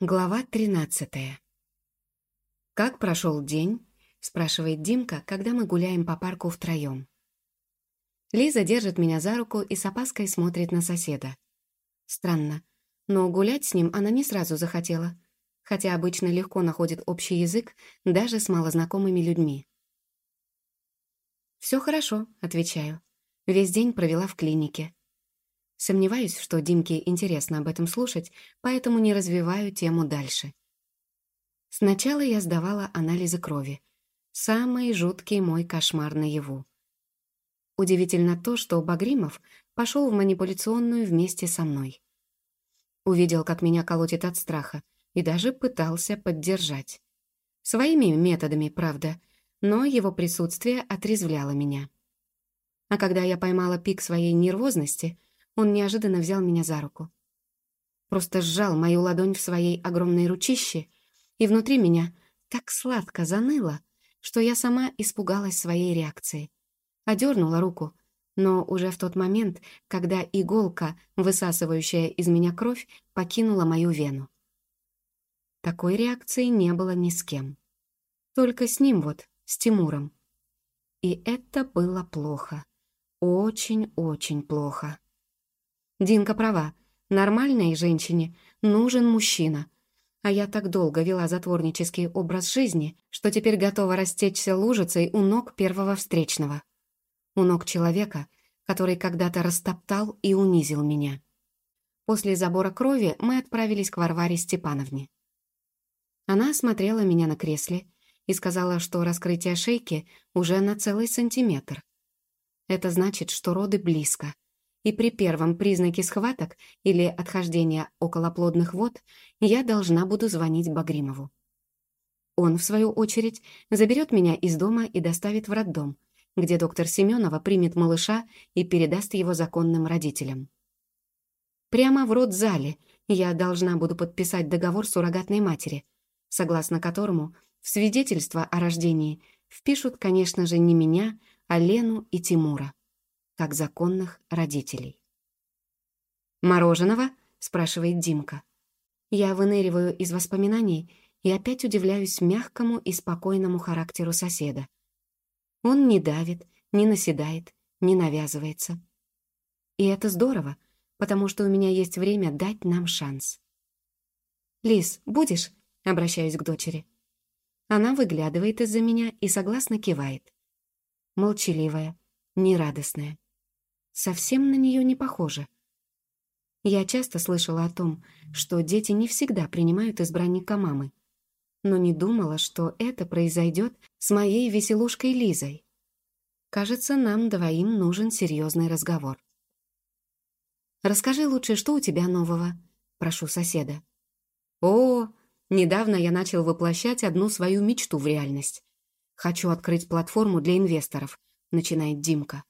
Глава 13 «Как прошел день?» — спрашивает Димка, когда мы гуляем по парку втроем. Лиза держит меня за руку и с опаской смотрит на соседа. Странно, но гулять с ним она не сразу захотела, хотя обычно легко находит общий язык даже с малознакомыми людьми. «Все хорошо», — отвечаю. Весь день провела в клинике. Сомневаюсь, что Димке интересно об этом слушать, поэтому не развиваю тему дальше. Сначала я сдавала анализы крови. Самый жуткий мой кошмар наяву. Удивительно то, что Багримов пошел в манипуляционную вместе со мной. Увидел, как меня колотит от страха, и даже пытался поддержать. Своими методами, правда, но его присутствие отрезвляло меня. А когда я поймала пик своей нервозности — он неожиданно взял меня за руку. Просто сжал мою ладонь в своей огромной ручище, и внутри меня так сладко заныло, что я сама испугалась своей реакции. Одернула руку, но уже в тот момент, когда иголка, высасывающая из меня кровь, покинула мою вену. Такой реакции не было ни с кем. Только с ним вот, с Тимуром. И это было плохо. Очень-очень плохо. Динка права. Нормальной женщине нужен мужчина. А я так долго вела затворнический образ жизни, что теперь готова растечься лужицей у ног первого встречного. У ног человека, который когда-то растоптал и унизил меня. После забора крови мы отправились к Варваре Степановне. Она осмотрела меня на кресле и сказала, что раскрытие шейки уже на целый сантиметр. Это значит, что роды близко — и при первом признаке схваток или отхождения околоплодных вод я должна буду звонить Багримову. Он, в свою очередь, заберет меня из дома и доставит в роддом, где доктор Семенова примет малыша и передаст его законным родителям. Прямо в родзале я должна буду подписать договор суррогатной матери, согласно которому в свидетельство о рождении впишут, конечно же, не меня, а Лену и Тимура как законных родителей. «Мороженого?» — спрашивает Димка. Я выныриваю из воспоминаний и опять удивляюсь мягкому и спокойному характеру соседа. Он не давит, не наседает, не навязывается. И это здорово, потому что у меня есть время дать нам шанс. «Лис, будешь?» — обращаюсь к дочери. Она выглядывает из-за меня и согласно кивает. Молчаливая, нерадостная совсем на нее не похоже. Я часто слышала о том, что дети не всегда принимают избранника мамы, но не думала, что это произойдет с моей веселушкой Лизой. Кажется, нам двоим нужен серьезный разговор. «Расскажи лучше, что у тебя нового?» — прошу соседа. «О, недавно я начал воплощать одну свою мечту в реальность. Хочу открыть платформу для инвесторов», — начинает Димка.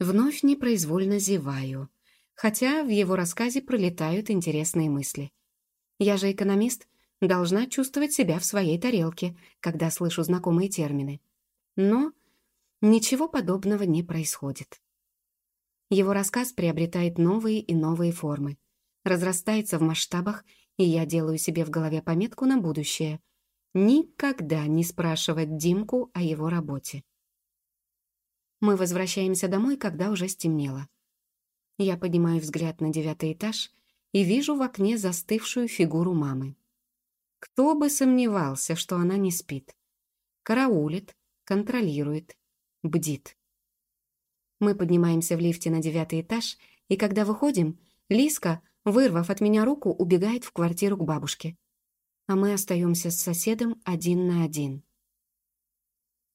Вновь непроизвольно зеваю, хотя в его рассказе пролетают интересные мысли. Я же экономист, должна чувствовать себя в своей тарелке, когда слышу знакомые термины. Но ничего подобного не происходит. Его рассказ приобретает новые и новые формы, разрастается в масштабах, и я делаю себе в голове пометку на будущее — никогда не спрашивать Димку о его работе. Мы возвращаемся домой, когда уже стемнело. Я поднимаю взгляд на девятый этаж и вижу в окне застывшую фигуру мамы. Кто бы сомневался, что она не спит. Караулит, контролирует, бдит. Мы поднимаемся в лифте на девятый этаж, и когда выходим, Лиска, вырвав от меня руку, убегает в квартиру к бабушке. А мы остаемся с соседом один на один.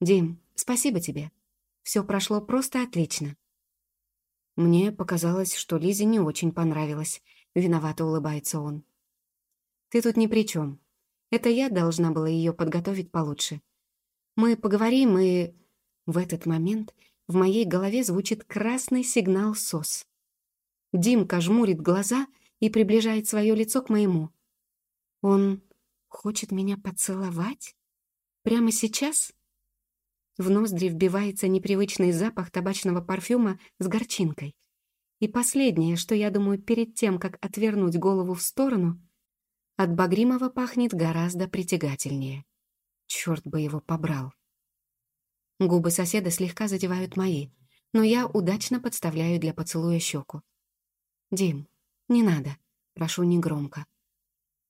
«Дим, спасибо тебе», все прошло просто отлично. Мне показалось, что Лизе не очень понравилось. Виновато улыбается он. Ты тут ни при чем. Это я должна была ее подготовить получше. Мы поговорим, и... В этот момент в моей голове звучит красный сигнал СОС. Димка жмурит глаза и приближает свое лицо к моему. Он хочет меня поцеловать? Прямо сейчас? В ноздри вбивается непривычный запах табачного парфюма с горчинкой. И последнее, что я думаю перед тем, как отвернуть голову в сторону, От Багримова пахнет гораздо притягательнее. Черт бы его побрал. Губы соседа слегка задевают мои, но я удачно подставляю для поцелуя щеку. «Дим, не надо», — прошу негромко.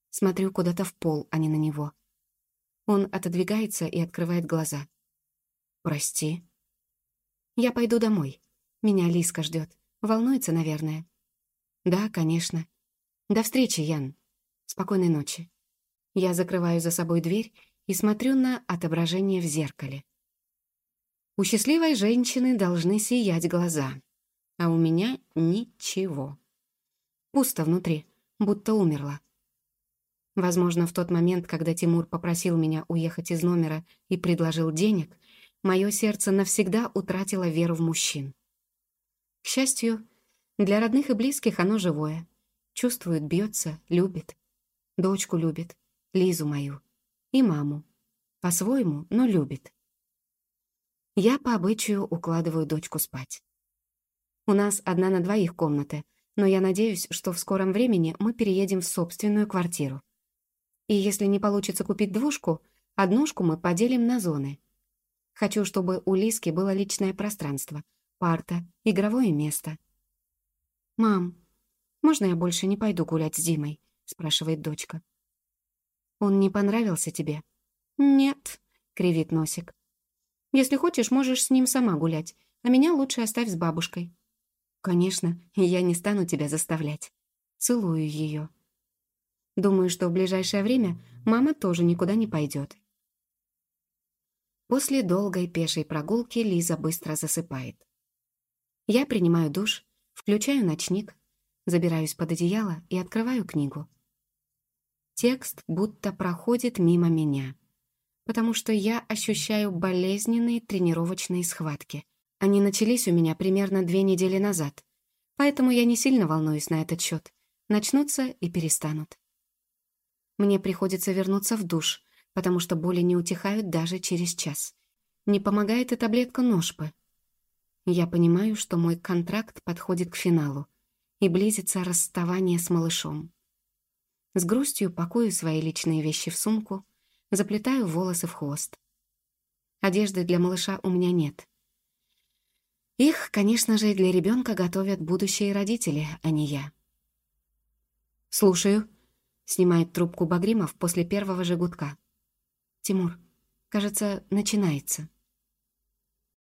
Смотрю куда-то в пол, а не на него. Он отодвигается и открывает глаза. «Прости». «Я пойду домой. Меня Лиска ждет. Волнуется, наверное». «Да, конечно. До встречи, Ян. Спокойной ночи». Я закрываю за собой дверь и смотрю на отображение в зеркале. У счастливой женщины должны сиять глаза, а у меня ничего. Пусто внутри, будто умерла. Возможно, в тот момент, когда Тимур попросил меня уехать из номера и предложил денег, мое сердце навсегда утратило веру в мужчин. К счастью, для родных и близких оно живое. Чувствует, бьется, любит. Дочку любит, Лизу мою. И маму. По-своему, но любит. Я по обычаю укладываю дочку спать. У нас одна на двоих комната, но я надеюсь, что в скором времени мы переедем в собственную квартиру. И если не получится купить двушку, однушку мы поделим на зоны. Хочу, чтобы у Лиски было личное пространство, парта, игровое место. «Мам, можно я больше не пойду гулять с Димой?» — спрашивает дочка. «Он не понравился тебе?» «Нет», — кривит носик. Если хочешь, можешь с ним сама гулять, а меня лучше оставь с бабушкой». «Конечно, я не стану тебя заставлять». Целую ее. Думаю, что в ближайшее время мама тоже никуда не пойдет. После долгой пешей прогулки Лиза быстро засыпает. Я принимаю душ, включаю ночник, забираюсь под одеяло и открываю книгу. Текст будто проходит мимо меня потому что я ощущаю болезненные тренировочные схватки. Они начались у меня примерно две недели назад, поэтому я не сильно волнуюсь на этот счет. Начнутся и перестанут. Мне приходится вернуться в душ, потому что боли не утихают даже через час. Не помогает и таблетка ножпы. Я понимаю, что мой контракт подходит к финалу, и близится расставание с малышом. С грустью пакую свои личные вещи в сумку — заплетаю волосы в хвост. Одежды для малыша у меня нет. Их, конечно же, для ребенка готовят будущие родители, а не я. «Слушаю», — снимает трубку Багримов после первого же гудка. «Тимур, кажется, начинается».